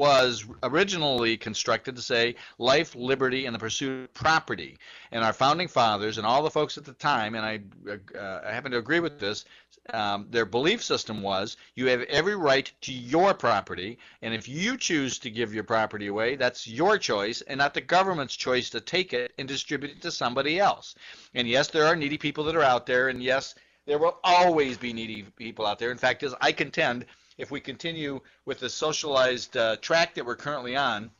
was originally constructed to say life, liberty, and the pursuit of property. And our founding fathers and all the folks at the time, and I, uh, I happen to agree with this, um, their belief system was you have every right to your property, and if you choose to give your property away, that's your choice and not the government's choice to take it and distribute it to somebody else. And yes, there are needy people that are out there, and yes, there will always be needy people out there. In fact, as I contend, if we continue with the socialized uh, track that we're currently on,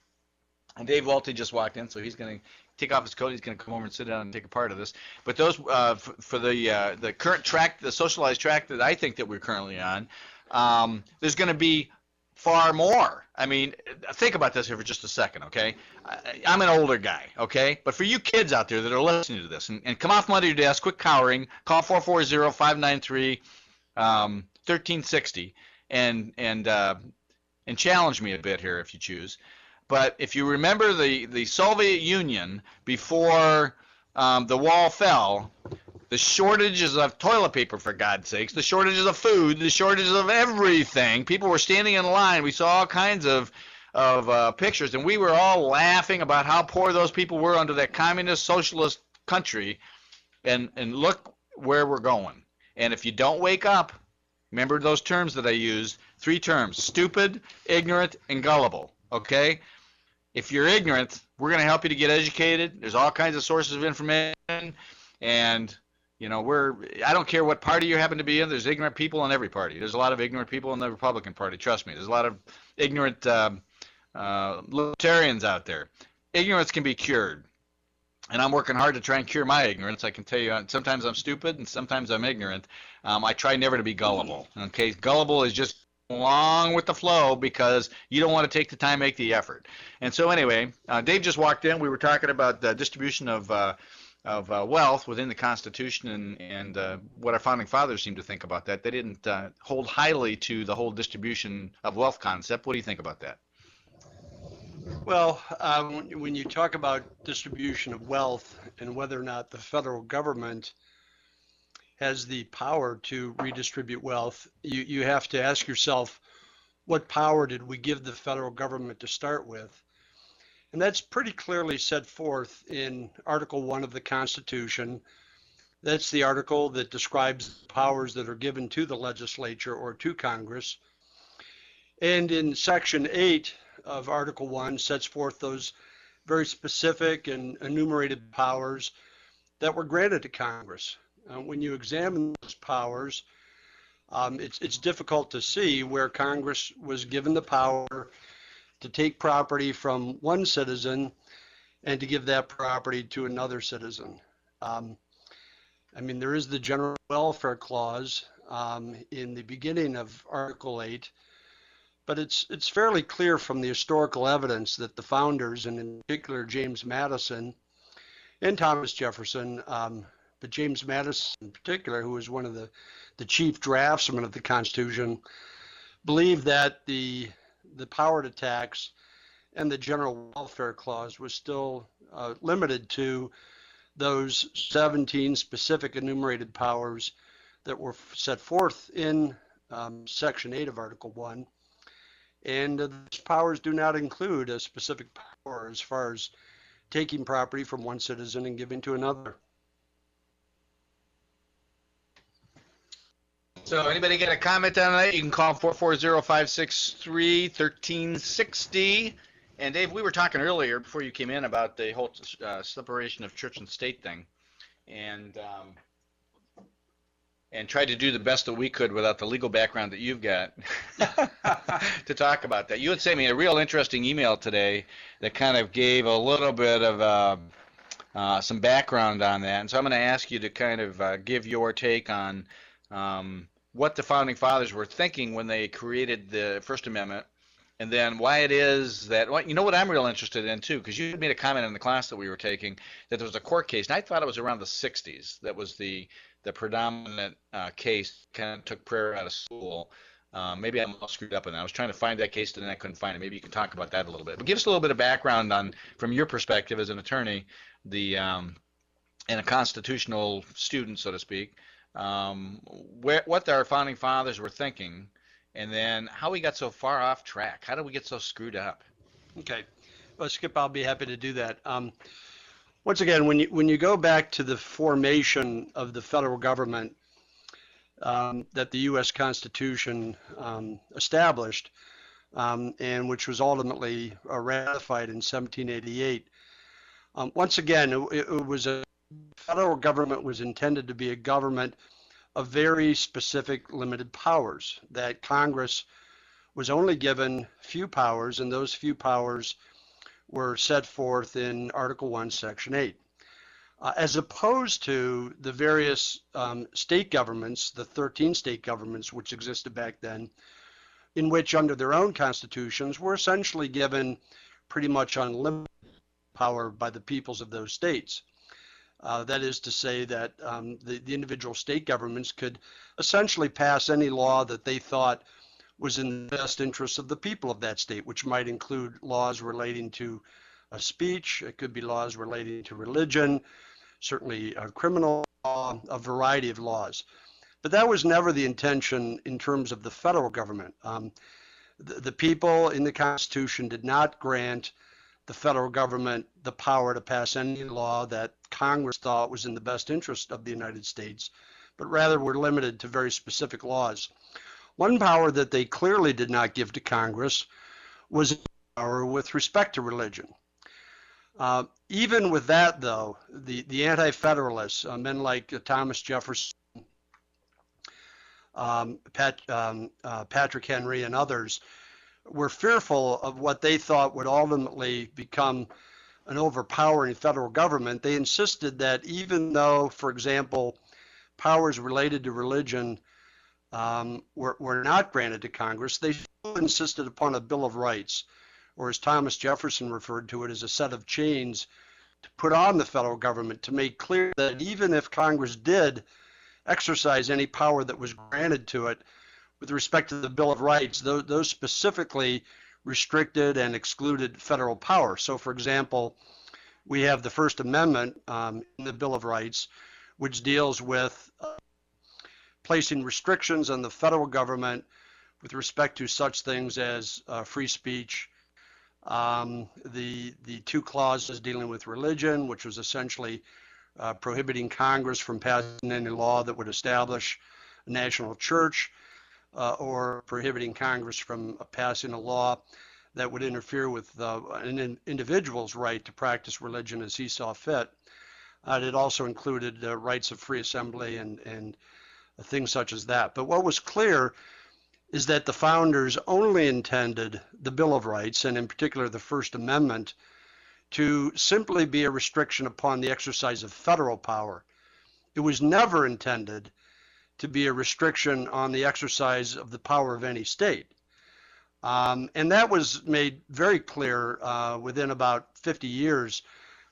and Dave Walty just walked in, so he's going to take off his coat. He's going to come over and sit down and take a part of this. But those uh, for, for, the uh, the current track, the socialized track that I think that we're currently on, um, there's going to be far more. I mean, think about this here for just a second, okay? I, am an older guy, okay? But for you kids out there that are listening to this, and, and come off under your desk, quit cowering, call 440-593 um, 1360 and and uh, and challenge me a bit here if you choose. But if you remember the, the Soviet Union before um, the wall fell, the shortages of toilet paper, for God's sakes, the shortages of food, the shortages of everything. People were standing in line. We saw all kinds of of uh, pictures, and we were all laughing about how poor those people were under that communist socialist country. And and look where we're going. And if you don't wake up, remember those terms that I used, three terms: stupid, ignorant, and gullible. Okay? if you're ignorant, we're going to help you to get educated. There's all kinds of sources of information, and you know we're. I don't care what party you happen to be in. There's ignorant people in every party. There's a lot of ignorant people in the Republican Party. Trust me. There's a lot of ignorant uh, uh, libertarians out there. Ignorance can be cured, and I'm working hard to try and cure my ignorance. I can tell you, sometimes I'm stupid and sometimes I'm ignorant. Um, I try never to be gullible. Okay, gullible is just along with the flow because you don't want to take the time, make the effort. And so anyway, uh, Dave just walked in. We were talking about the distribution of uh, of uh, wealth within the Constitution and and uh, what our founding fathers seemed to think about that. They didn't uh, hold highly to the whole distribution of wealth concept. What do you think about that? Well, um, when you talk about distribution of wealth and whether or not the federal government has the power to redistribute wealth, you, you have to ask yourself, what power did we give the federal government to start with? And that's pretty clearly set forth in Article 1 of the Constitution. That's the article that describes powers that are given to the legislature or to Congress. And in Section 8 of Article 1 sets forth those very specific and enumerated powers that were granted to Congress. Uh, when you examine those powers, um, it's, it's difficult to see where Congress was given the power to take property from one citizen and to give that property to another citizen. Um, I mean, there is the general welfare clause um, in the beginning of Article 8, but it's it's fairly clear from the historical evidence that the founders, and in particular James Madison and Thomas Jefferson, um, but James Madison in particular, who was one of the, the chief draftsmen of the Constitution, believed that the the power to tax and the general welfare clause was still uh, limited to those 17 specific enumerated powers that were set forth in um, Section 8 of Article 1. And uh, those powers do not include a specific power as far as taking property from one citizen and giving to another. So anybody get a comment on that? You can call 440-563-1360. And Dave, we were talking earlier before you came in about the whole uh, separation of church and state thing, and um, and tried to do the best that we could without the legal background that you've got to talk about that. You had sent me a real interesting email today that kind of gave a little bit of uh, uh, some background on that, and so I'm going to ask you to kind of uh, give your take on um, what the founding fathers were thinking when they created the First Amendment, and then why it is that well, you know what I'm real interested in too, because you made a comment in the class that we were taking that there was a court case, and I thought it was around the 60s that was the the predominant uh, case kind of took prayer out of school. Um, maybe I'm all screwed up that. I was trying to find that case and then I couldn't find it. Maybe you can talk about that a little bit. But give us a little bit of background on, from your perspective as an attorney, the um, and a constitutional student, so to speak, um, where, what our founding fathers were thinking and then how we got so far off track. How did we get so screwed up? Okay. Well, Skip, I'll be happy to do that. Um, once again, when you when you go back to the formation of the federal government um, that the U.S. Constitution um, established, um, and which was ultimately uh, ratified in 1788, um, once again, it, it was a federal government was intended to be a government of very specific limited powers that Congress was only given few powers, and those few powers were set forth in Article 1, Section 8. Uh, as opposed to the various um, state governments, the 13 state governments which existed back then, in which under their own constitutions were essentially given pretty much unlimited power by the peoples of those states. Uh, that is to say that um, the, the individual state governments could essentially pass any law that they thought was in the best interest of the people of that state, which might include laws relating to uh, speech, it could be laws relating to religion, certainly uh, criminal law, a variety of laws. But that was never the intention in terms of the federal government. Um, the, the people in the Constitution did not grant the federal government the power to pass any law that Congress thought was in the best interest of the United States, but rather were limited to very specific laws. One power that they clearly did not give to Congress was power with respect to religion. Uh, even with that, though, the, the anti-federalists, uh, men like uh, Thomas Jefferson, um, Pat, um, uh, Patrick Henry, and others, were fearful of what they thought would ultimately become an overpowering federal government. They insisted that even though, for example, powers related to religion um, were, were not granted to Congress, they insisted upon a Bill of Rights, or as Thomas Jefferson referred to it, as a set of chains to put on the federal government to make clear that even if Congress did exercise any power that was granted to it, with respect to the Bill of Rights, those, those specifically restricted and excluded federal power. So, for example, we have the First Amendment um, in the Bill of Rights, which deals with uh, placing restrictions on the federal government with respect to such things as uh, free speech. Um, the the two clauses dealing with religion, which was essentially uh, prohibiting Congress from passing any law that would establish a national church uh, or prohibiting Congress from passing a law that would interfere with uh, an individual's right to practice religion as he saw fit. Uh, it also included uh, rights of free assembly and, and things such as that. But what was clear is that the founders only intended the Bill of Rights, and in particular the First Amendment, to simply be a restriction upon the exercise of federal power. It was never intended to be a restriction on the exercise of the power of any state. Um, and that was made very clear uh, within about 50 years.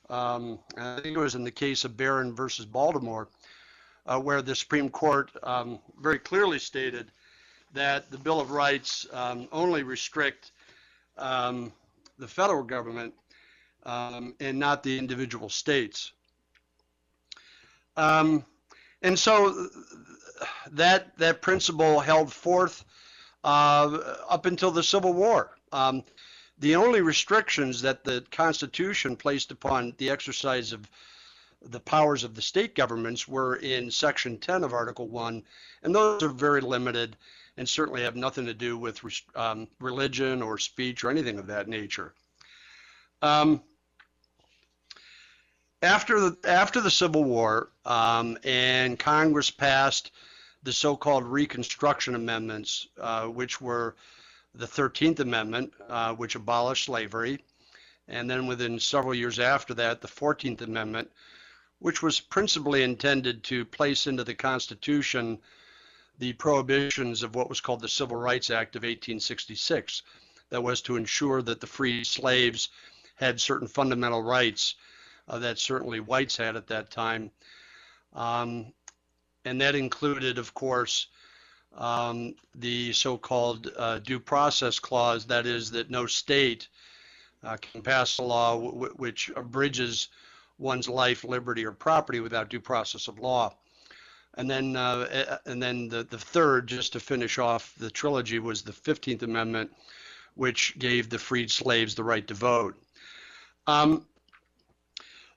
Um, I think it was in the case of Barron versus Baltimore, uh, where the Supreme Court um, very clearly stated that the Bill of Rights um, only restrict um, the federal government um, and not the individual states. and so that that principle held forth uh, up until the Civil War. Um, the only restrictions that the Constitution placed upon the exercise of the powers of the state governments were in Section 10 of Article 1, and those are very limited and certainly have nothing to do with um, religion or speech or anything of that nature. Um, after the after the Civil War um, and Congress passed the so-called Reconstruction Amendments, uh, which were the 13th Amendment, uh, which abolished slavery, and then within several years after that, the 14th Amendment, which was principally intended to place into the Constitution the prohibitions of what was called the Civil Rights Act of 1866. That was to ensure that the free slaves had certain fundamental rights uh, that certainly whites had at that time. Um, and that included, of course, um, the so-called uh, due process clause, that is, that no state uh, can pass a law which abridges one's life, liberty, or property without due process of law. And then, uh, and then the, the third, just to finish off the trilogy, was the 15th Amendment, which gave the freed slaves the right to vote. Um,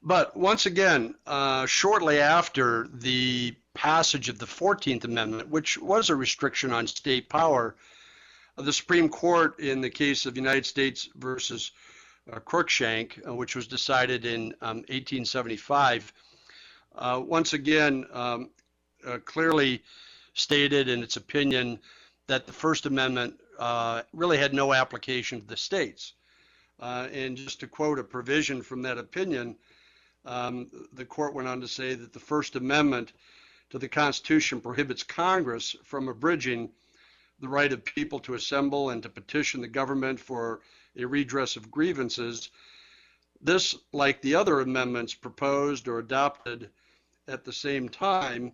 but once again, uh, shortly after the passage of the 14th Amendment, which was a restriction on state power, the Supreme Court, in the case of United States versus uh, Cruikshank, uh, which was decided in um, 1875, uh, once again um, uh, clearly stated in its opinion that the First Amendment uh, really had no application to the states. Uh, and just to quote a provision from that opinion, um, the court went on to say that the First Amendment to the Constitution prohibits Congress from abridging the right of people to assemble and to petition the government for a redress of grievances. This, like the other amendments proposed or adopted at the same time,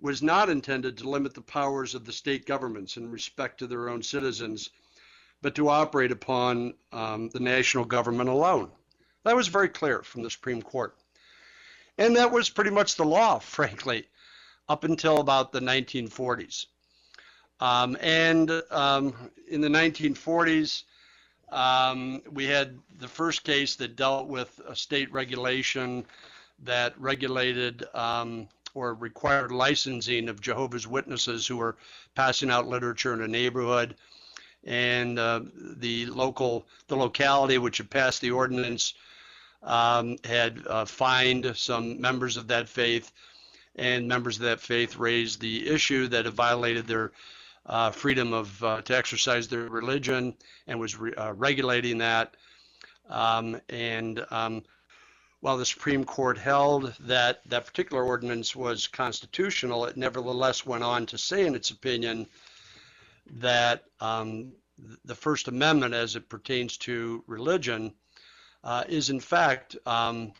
was not intended to limit the powers of the state governments in respect to their own citizens, but to operate upon um, the national government alone. That was very clear from the Supreme Court. And that was pretty much the law, frankly, up until about the 1940s. Um, and um, in the 1940s, um, we had the first case that dealt with a state regulation that regulated um, or required licensing of Jehovah's Witnesses who were passing out literature in a neighborhood. And uh, the local, the locality which had passed the ordinance um, had uh, fined some members of that faith, and members of that faith raised the issue that it violated their uh, freedom of uh, to exercise their religion and was re- uh, regulating that. Um, and um, while the Supreme Court held that that particular ordinance was constitutional, it nevertheless went on to say in its opinion that um, the First Amendment, as it pertains to religion, uh, is in fact um,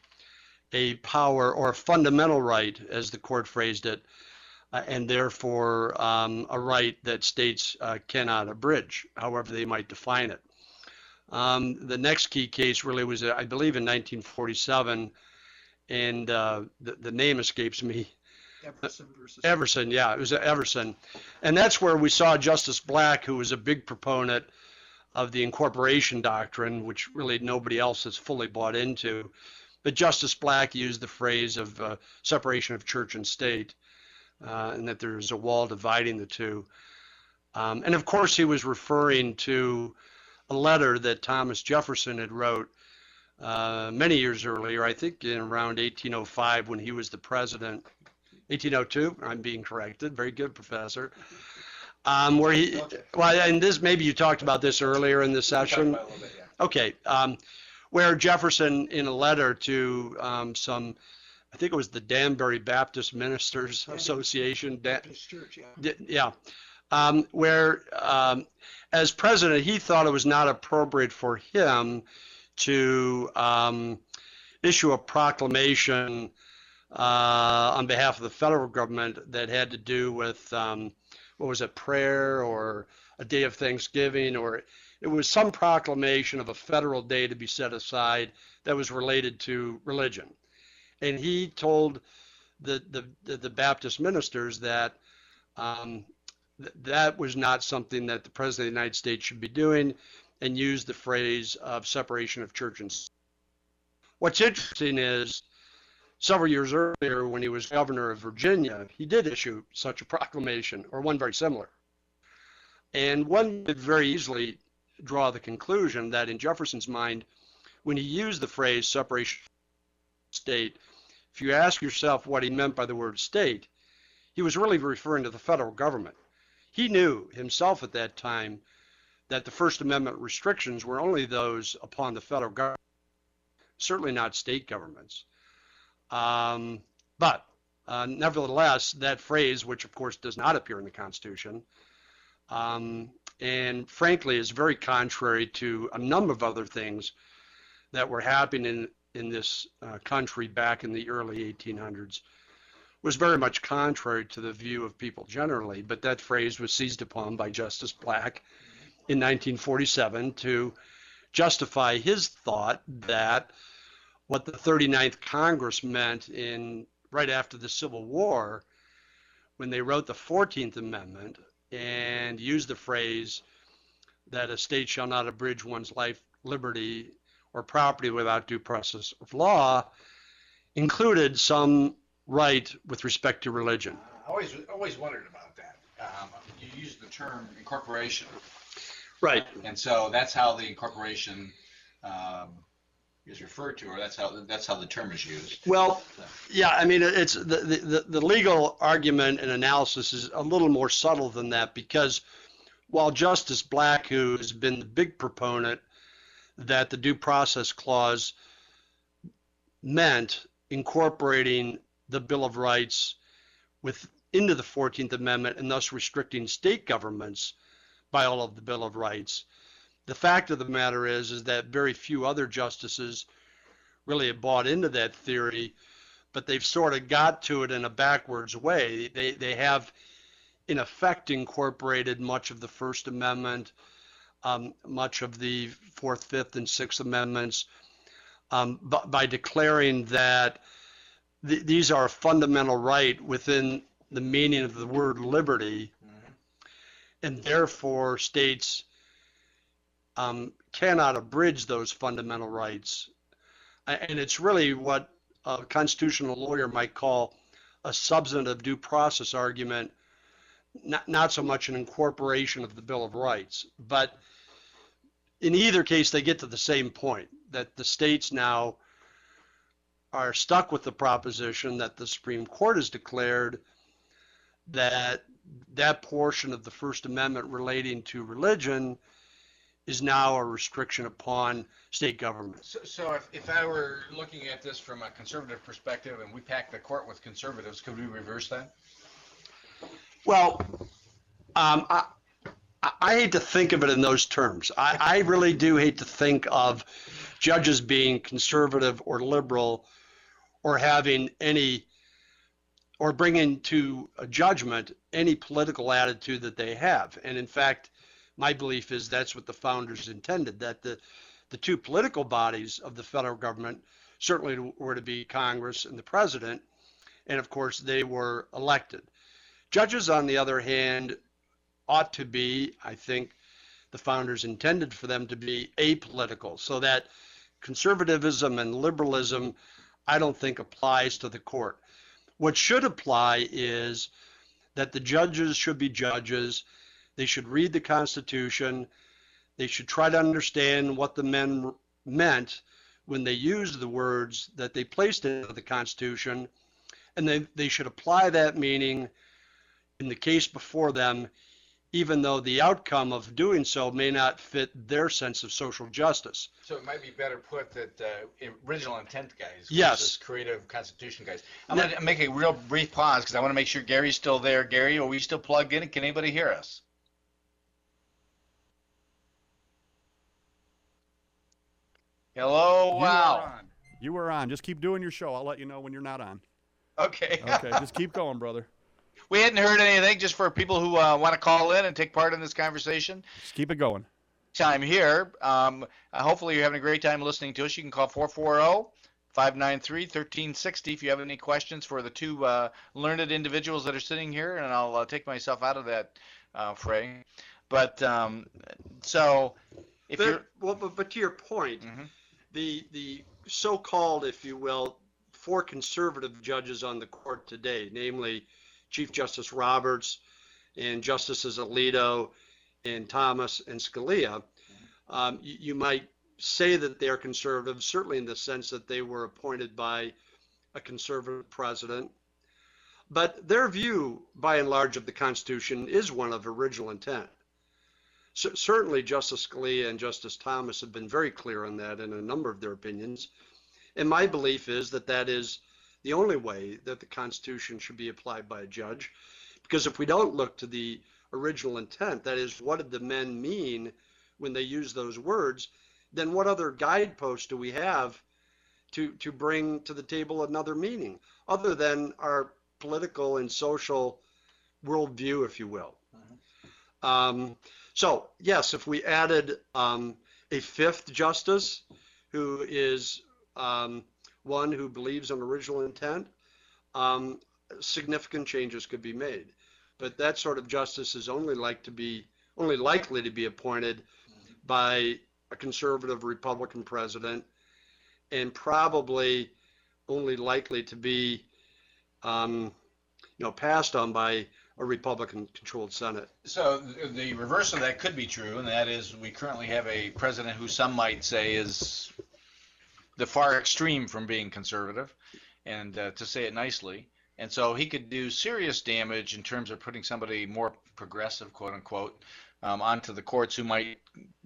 a power or a fundamental right, as the court phrased it, uh, and therefore um, a right that states uh, cannot abridge, however they might define it. Um, the next key case really was, I believe, in 1947, and uh, the, the name escapes me. Everson versus. Everson, yeah, it was Everson. And that's where we saw Justice Black, who was a big proponent of the incorporation doctrine, which really nobody else has fully bought into. But Justice Black used the phrase of uh, separation of church and state, uh, and that there's a wall dividing the two. Um, and of course, he was referring to a letter that Thomas Jefferson had wrote uh, many years earlier, I think in around 1805 when he was the president. 1802, I'm being corrected. Very good, Professor um, where he, Okay. well, and this, maybe you talked about this earlier in the session. Talked about it a little bit, yeah. Okay, um, where Jefferson, in a letter to um, some, I think it was the Danbury Baptist Ministers Danbury. Association, Dan, Baptist Church, yeah. Yeah, um, where um, as president, he thought it was not appropriate for him to um, issue a proclamation uh, on behalf of the federal government that had to do with um, what was it, prayer or a day of Thanksgiving, or it was some proclamation of a federal day to be set aside that was related to religion. And he told the the, the, Baptist ministers that um, th- that was not something that the president of the United States should be doing, and used the phrase of separation of church and state. What's interesting is several years earlier, when he was governor of Virginia, he did issue such a proclamation, or one very similar. And one could very easily draw the conclusion that in Jefferson's mind, when he used the phrase separation state, if you ask yourself what he meant by the word state, he was really referring to the federal government. He knew himself at that time that the First Amendment restrictions were only those upon the federal government, certainly not state governments. Um, but uh, nevertheless, that phrase, which of course does not appear in the Constitution, um, and frankly is very contrary to a number of other things that were happening in, this uh, country back in the early 1800s, was very much contrary to the view of people generally. But that phrase was seized upon by Justice Black in 1947 to justify his thought that what the 39th Congress meant in right after the Civil War when they wrote the 14th Amendment and used the phrase that a state shall not abridge one's life, liberty, or property without due process of law, included some right with respect to religion. I always, always wondered about that. Um, you use the term incorporation, Right. and so that's how the incorporation um, is referred to, or that's how that's how the term is used. Well, yeah, I mean, it's the, the, the- the legal argument and analysis is a little more subtle than that because while Justice Black, who has been the big proponent that the due process clause meant incorporating the Bill of Rights with into the 14th Amendment and thus restricting state governments by all of the Bill of Rights. The fact of the matter is, is that very few other justices really have bought into that theory, but they've sort of got to it in a backwards way. They, they have, in effect, incorporated much of the First Amendment, um, much of the Fourth, Fifth, and Sixth Amendments, um, by, declaring that th- these are a fundamental right within the meaning of the word liberty, and therefore states um, cannot abridge those fundamental rights and it's really what a constitutional lawyer might call a substantive due process argument, not, not so much an incorporation of the Bill of Rights. But in either case, they get to the same point that the states now are stuck with the proposition that the Supreme Court has declared that that portion of the First Amendment relating to religion is now a restriction upon state government. So, so if, if I were looking at this from a conservative perspective and we pack the court with conservatives, could we reverse that? Well, um, I, I- hate to think of it in those terms. I, I really do hate to think of judges being conservative or liberal or having any, or bringing to a judgment any political attitude that they have. And in fact, my belief is that's what the founders intended, that the, the two political bodies of the federal government certainly were to be Congress and the president. And of course, they were elected. Judges, on the other hand, ought to be, I think, the founders intended for them to be apolitical, so that conservatism and liberalism, I don't think applies to the court. What should apply is that the judges should be judges. They should read the Constitution. They should try to understand what the men meant when they used the words that they placed into the Constitution. And they, they should apply that meaning in the case before them, even though the outcome of doing so may not fit their sense of social justice. So it might be better put that uh, original intent guys Yes. versus creative constitution guys. I'm going to make a real brief pause because I want to make sure Gary's still there. Gary, are we still plugged in? Can anybody hear us? Hello. You Wow. on. You were on. Just keep doing your show. I'll let you know when you're not on. Okay. Okay, just keep going, brother. We hadn't heard anything. Just for people who uh, want to call in and take part in this conversation. Just keep it going. time here. Um, hopefully, you're having a great time listening to us. You can call 440 593 1360 if you have any questions for the two uh, learned individuals that are sitting here, and I'll uh, take myself out of that uh, fray. But um, so, if But- you're. well, but, but to your point, Mhm. the the so-called, if you will, four conservative judges on the court today, namely Chief Justice Roberts and Justices Alito and Thomas and Scalia, um, you, you might say that they're conservative, certainly in the sense that they were appointed by a conservative president. But their view, by and large, of the Constitution is one of original intent. Cer- Certainly, Justice Scalia and Justice Thomas have been very clear on that in a number of their opinions. And my belief is that that is the only way that the Constitution should be applied by a judge. Because if we don't look to the original intent, that is, what did the men mean when they used those words, then what other guideposts do we have to, to bring to the table another meaning other than our political and social worldview, if you will? Um, so, yes, if we added um, a fifth justice who is um, one who believes in original intent, um, significant changes could be made. But that sort of justice is only like to be, only likely to be appointed by a conservative Republican president and probably only likely to be, um, you know, passed on by a Republican controlled Senate. So the reverse of that could be true, and that is we currently have a president who some might say is the far extreme from being conservative, and uh, to say it nicely. And so he could do serious damage in terms of putting somebody more progressive, quote unquote, um, onto the courts who might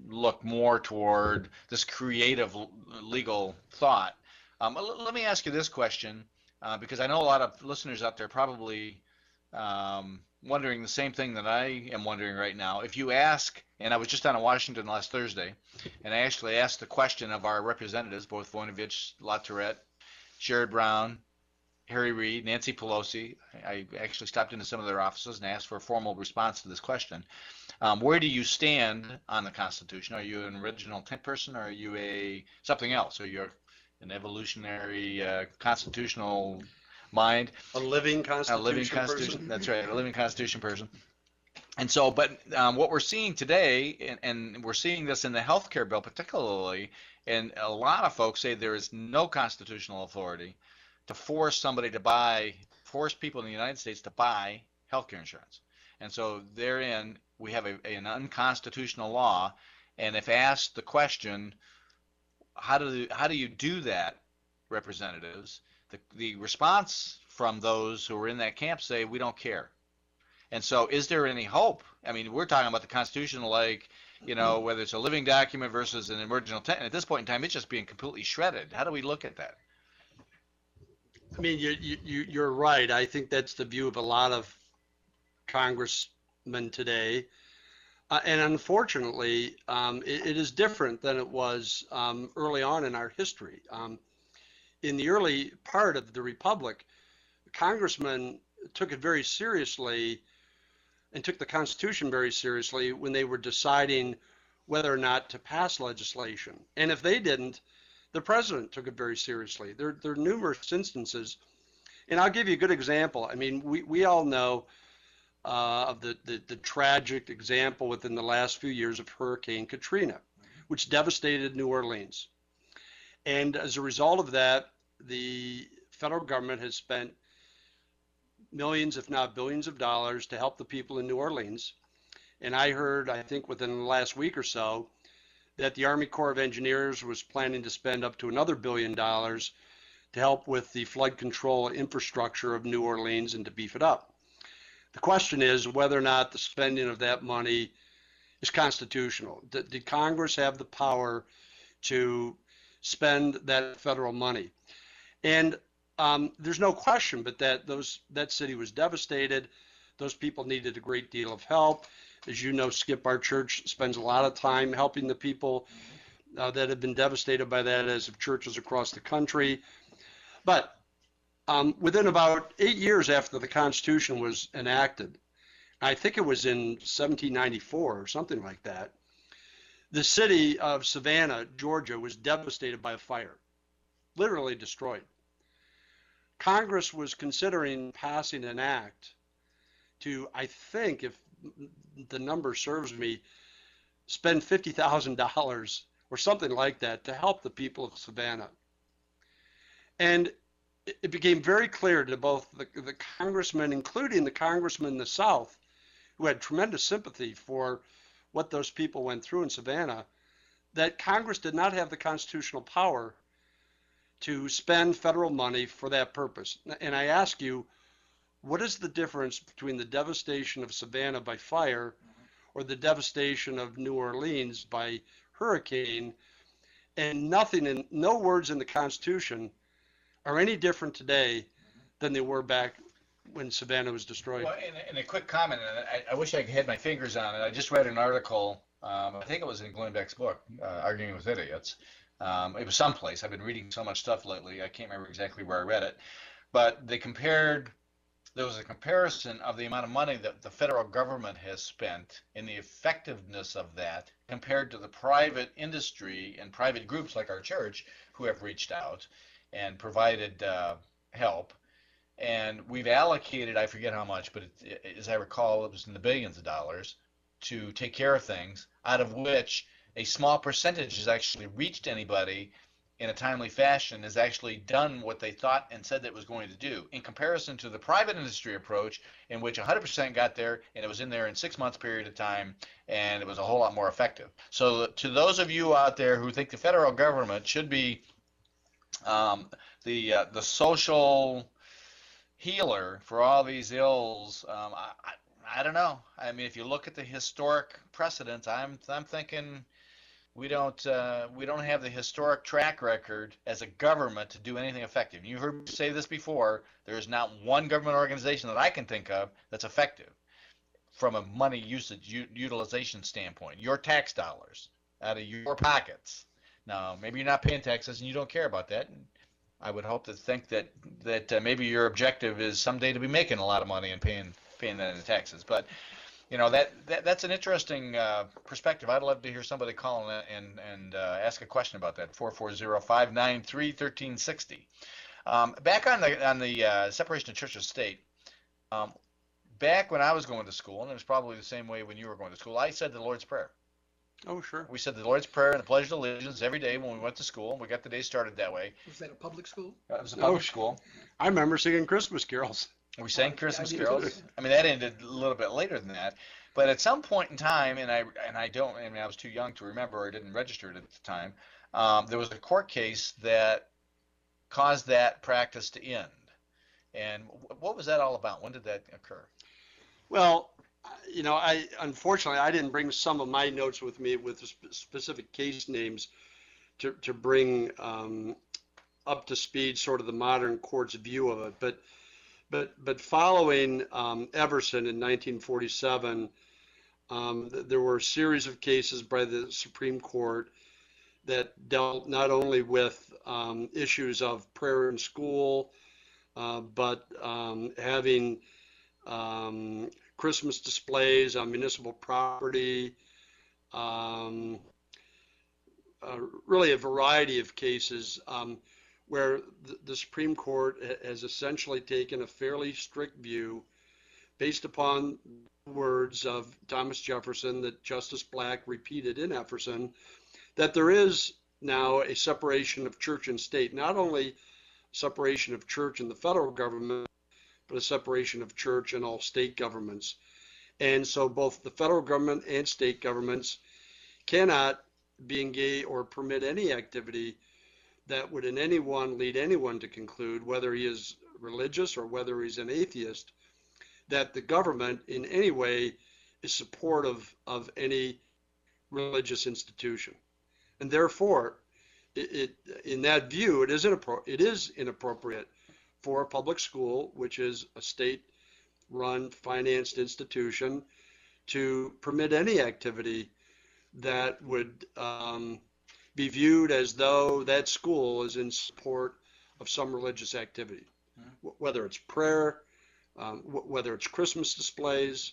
look more toward this creative legal thought. Um, let me ask you this question, uh, because I know a lot of listeners out there probably um, wondering the same thing that I am wondering right now. If you ask, and I was just down in Washington last Thursday, and I actually asked the question of our representatives, both Voinovich, LaTourette, Sherrod Brown, Harry Reid, Nancy Pelosi. I actually stopped into some of their offices and asked for a formal response to this question. Um, where do you stand on the Constitution? Are you an original person, or are you a something else? Are you an evolutionary uh, constitutional mind? A living constitution. a constitution. living person. constitution. That's right, a living constitution person. And so, but um, what we're seeing today, and, and we're seeing this in the healthcare bill particularly, and a lot of folks say there is no constitutional authority to force somebody to buy, force people in the United States to buy healthcare insurance. And so therein, we have a, an unconstitutional law. And if asked the question, how do how do you do that, representatives? The the response from those who are in that camp say we don't care. And so, is there any hope? I mean, we're talking about the Constitution, like you know, whether it's a living document versus an original intent. And at this point in time, it's just being completely shredded. How do we look at that? I mean, you, you, you- you're right. I think that's the view of a lot of congressmen today. Uh, and unfortunately, um, it, it is different than it was um, early on in our history. Um, in the early part of the republic, congressmen took it very seriously and took the Constitution very seriously when they were deciding whether or not to pass legislation. And if they didn't, the president took it very seriously. There, there are numerous instances, and I'll give you a good example. I mean, we, we all know uh, of the, the, the tragic example within the last few years of Hurricane Katrina, which devastated New Orleans. And as a result of that, the federal government has spent millions, if not billions of dollars to help the people in New Orleans. And I heard, I think within the last week or so, that the Army Corps of Engineers was planning to spend up to another billion dollars to help with the flood control infrastructure of New Orleans and to beef it up. The question is whether or not the spending of that money is constitutional. Did, did Congress have the power to spend that federal money? And um, there's no question but that those that city was devastated. Those people needed a great deal of help. As you know, Skip, our church spends a lot of time helping the people uh, that have been devastated by that, as have churches across the country. But um, within about eight years after the Constitution was enacted, I think it was in 1794 or something like that, the city of Savannah, Georgia, was devastated by a fire, literally destroyed. Congress was considering passing an act to, I think, if the number serves me, spend $50,000 or something like that to help the people of Savannah. And it became very clear to both the, the congressmen, including the congressmen in the South, who had tremendous sympathy for what those people went through in Savannah, that Congress did not have the constitutional power to spend federal money for that purpose. And I ask you, what is the difference between the devastation of Savannah by fire or the devastation of New Orleans by hurricane? And nothing in no words in the Constitution are any different today than they were back when Savannah was destroyed. Well, and, and a quick comment, and I, I wish I had my fingers on it. I just read an article, um, I think it was in Glenn Beck's book, uh, Arguing with Idiots. Um, it was someplace. I've been reading so much stuff lately, I can't remember exactly where I read it. But they compared, there was a comparison of the amount of money that the federal government has spent and the effectiveness of that compared to the private industry and private groups like our church who have reached out and provided uh, help and we've allocated I forget how much, but it, as I recall, it was in the billions of dollars to take care of things, out of which a small percentage has actually reached anybody in a timely fashion has actually done what they thought and said that it was going to do. In comparison to the private industry approach in which 100% got there and it was in there in six months period of time and it was a whole lot more effective. So to those of you out there who think the federal government should be um, the uh, the social healer for all these ills um, I, I, I don't know i mean if you look at the historic precedents i'm i'm thinking we don't uh, we don't have the historic track record as a government to do anything effective. You've heard me say this before. There is not one government organization that I can think of that's effective from a money usage u- utilization standpoint. Your tax dollars out of your pockets. Now, maybe you're not paying taxes and you don't care about that. I would hope to think that that uh, maybe your objective is someday to be making a lot of money and paying paying that in taxes. But you know that, that that's an interesting uh, perspective. I'd love to hear somebody call and and, uh, ask a question about that. 440-593-1360. Um, back on the on the uh, separation of church and state. Um, back when I was going to school, and it was probably the same way when you were going to school. I said the Lord's Prayer. Oh, sure. We said the Lord's Prayer and the Pledge of Allegiance every day when we went to school. We got the day started that way. Was that a public school? It was a Oh, public sh- school. I remember singing Christmas carols. We sang Christmas carols. I mean, that ended a little bit later than that. But at some point in time, and I and I don't, I mean, I was too young to remember, or didn't register it at the time. Um, there was a court case that caused that practice to end. And what was that all about? When did that occur? Well, you know, I unfortunately I didn't bring some of my notes with me with sp- specific case names to to bring um, up to speed sort of the modern court's view of it. But but but following um, Everson in 1947, um, th- there were a series of cases by the Supreme Court that dealt not only with um, issues of prayer in school, uh, but um, having um, Christmas displays on municipal property, um, uh, really a variety of cases um, where the, the Supreme Court has essentially taken a fairly strict view based upon words of Thomas Jefferson that Justice Black repeated in Jefferson that there is now a separation of church and state, not only separation of church and the federal government, but a separation of church and all state governments. And so both the federal government and state governments cannot be engaged or permit any activity that would in any one lead anyone to conclude, whether he is religious or whether he's an atheist, that the government in any way is supportive of any religious institution. And therefore, it, it in that view, it is, it is inappropriate for a public school, which is a state run financed institution, to permit any activity that would um, be viewed as though that school is in support of some religious activity, Wh- whether it's prayer, um, wh- whether it's Christmas displays.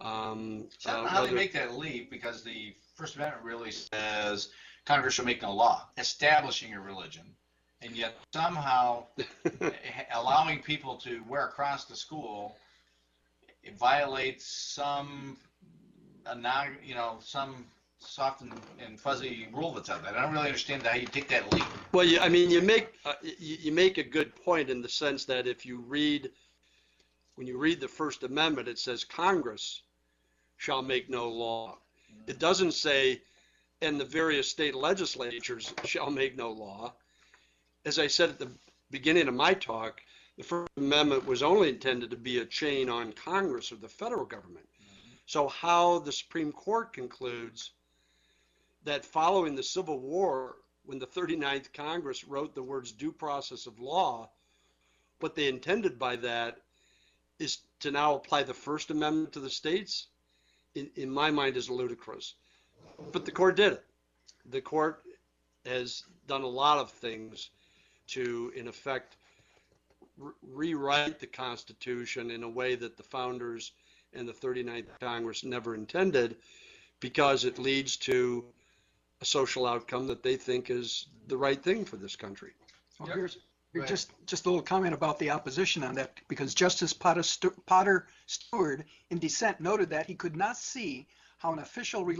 Um, So uh, how do they make that leap? Because the First Amendment really says Congress shall make no law establishing a religion, and yet somehow allowing people to wear across the school it violates some, you know, some soft and, and fuzzy rule that's out there. I don't really understand how you take that leap. Well, you, I mean, you make uh, you, you make a good point in the sense that if you read, when you read the First Amendment, it says Congress shall make no law. It doesn't say, and the various state legislatures shall make no law. As I said at the beginning of my talk, the First Amendment was only intended to be a chain on Congress or the federal government. Mm-hmm. So how the Supreme Court concludes that following the Civil War, when the 39th Congress wrote the words due process of law, what they intended by that is to now apply the First Amendment to the states, in, in my mind, is ludicrous. But the court did it. The court has done a lot of things to, in effect, re- rewrite the Constitution in a way that the founders and the 39th Congress never intended because it leads to a social outcome that they think is the right thing for this country. Well, here's, ahead. Just, just a little comment about the opposition on that, because Justice Potter Stu- Potter Stewart in dissent noted that he could not see how an official religion